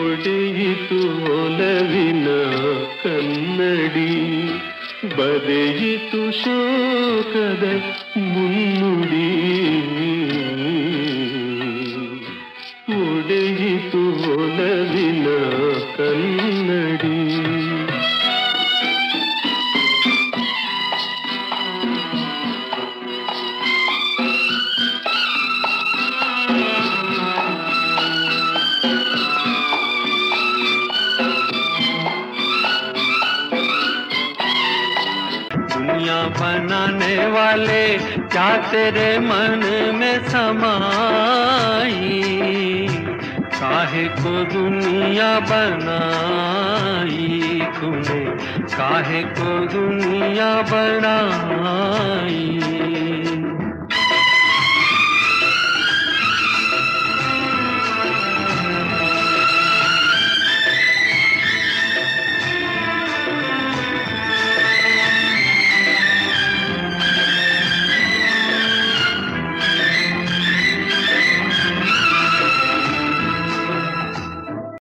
ഒടയിത്തുലവിന കന്നടി ബതയിത്തു ശോകത മുന്നുടി ഒടയിത്തുലവിന കന്നടി दुनिया बनाने वाले क्या तेरे मन में समाई काहे को दुनिया बनाई तूने काहे को दुनिया बनाई